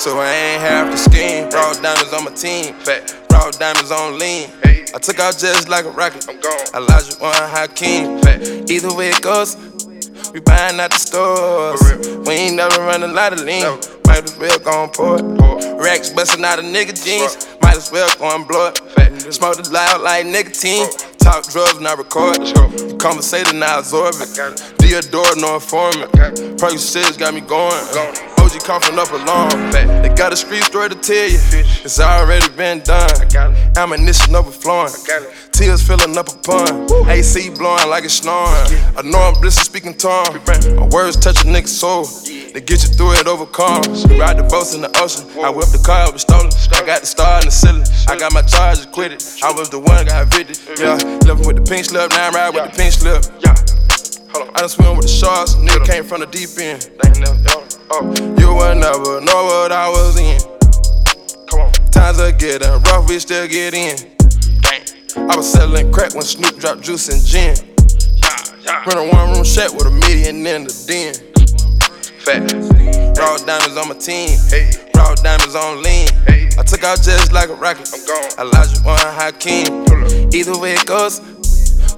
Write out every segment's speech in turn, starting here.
So I ain't half the scheme. Raw diamonds on my team. Fat. Raw diamonds on lean. I took out just like a rocket. I'm gone. Olajuwon Hakeem. Fat. Either way it goes, we buying out the stores. We ain't never run a lot of lean. Might as well go and pour it. Racks busting out of nigga jeans. Might as well go and blow it. Fat. Smoke it loud like nicotine. Talk drugs, not record. Conversating, now absorb it. I got it. Theodore, no informant. it. Percocets got me going. OG from up along. Fat. They got a street story to tell you. It's already been done. it. Ammunition overflowing. it. Tears filling up a pond. AC blowing like it's snoring. I know I'm blissed speaking tongue. My words touch a nigga's soul. They get you through it, overcome. Ride the boats in the ocean. I whipped the car, it was stolen. I got the star in the ceiling. I got my charges quitted. I was the one got evicted. Yeah, left with the pink slip. Now I'm ride with the pink slip. Yeah. I done swim with the sharks. Nigga came from the deep end. Oh, You would never know what I was in. come on. Times are getting rough, we still get in. I was selling crack when Snoop dropped juice and gin. Run a one room shack with a million in the den. Fat. Raw diamonds on my team. Hey. Raw diamonds on lean. Hey. I took out just like a rocket. I'm gone. Olajuwon Hakeem. Either way it goes,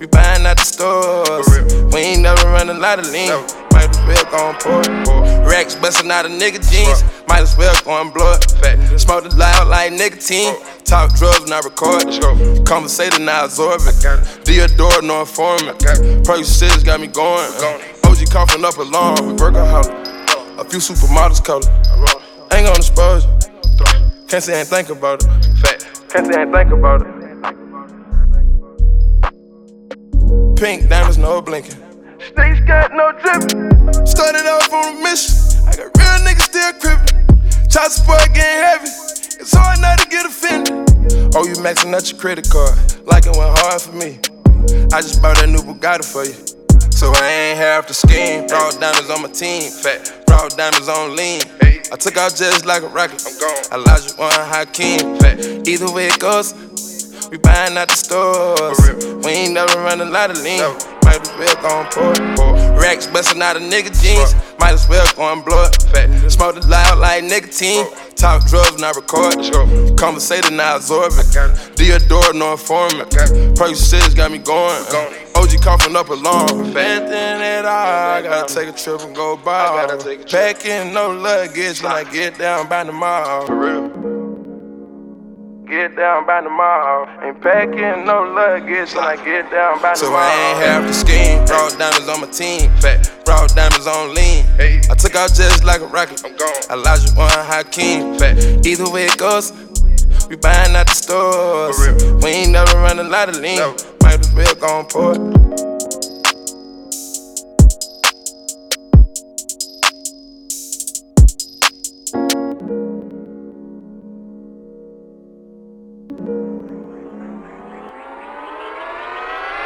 we buying out the stores. We ain't never run a lot of lean. Might as well go and pour. Racks busting out of nigga jeans. Might as well go and blow it. Smoke it loud like nicotine. Talk drugs, not record. Conversating, now absorb it. Theodore, no informant. Percocets got me going. OG coughing up along. Workaholic. A few supermodels color. Ain't gonna expose you. Can't say ain't think about it. Fat. Can't say ain't think about it. Pink diamonds, no blinking. Snakes got no dripping. Started off on a mission. I got real niggas still crippin'. Child support getting heavy. It's hard not to get offended. Oh, you maxing out your credit card. Like it went hard for me. I just bought that new Bugatti for you. So I ain't half the scheme. Raw diamonds on my team. Fat. Raw diamonds on lean. I took out just like a rocket. I'm gone. Olajuwon Hakeem. Fat. Either way it goes, we buying out the stores. We ain't never run a lot of lean. Never. Might as well go and pour it. Racks busting out of nigga jeans. Might as well go and blow it. Fat. Smoke it loud like nicotine. Talk drugs, not record. Conversating, now absorb it. got it. Theodore, no informant. it. Percocets got me going. OG coughing up along. Anything at all, I gotta take a trip and go ball. I gotta take a trip. Packing no luggage when I get down by mall. For real. Get down by the mall. Ain't packing no luggage when I get down by the So mall. I I ain't half the scheme. Raw diamonds on my team. Fat. Raw diamonds on lean. Hey. I took out just like a rocket. I'm gone. Olajuwon Hakeem. Fat. Either way it goes, we buying out the stores. For real. We ain't never run a lot of lean. Might as well go and pour it.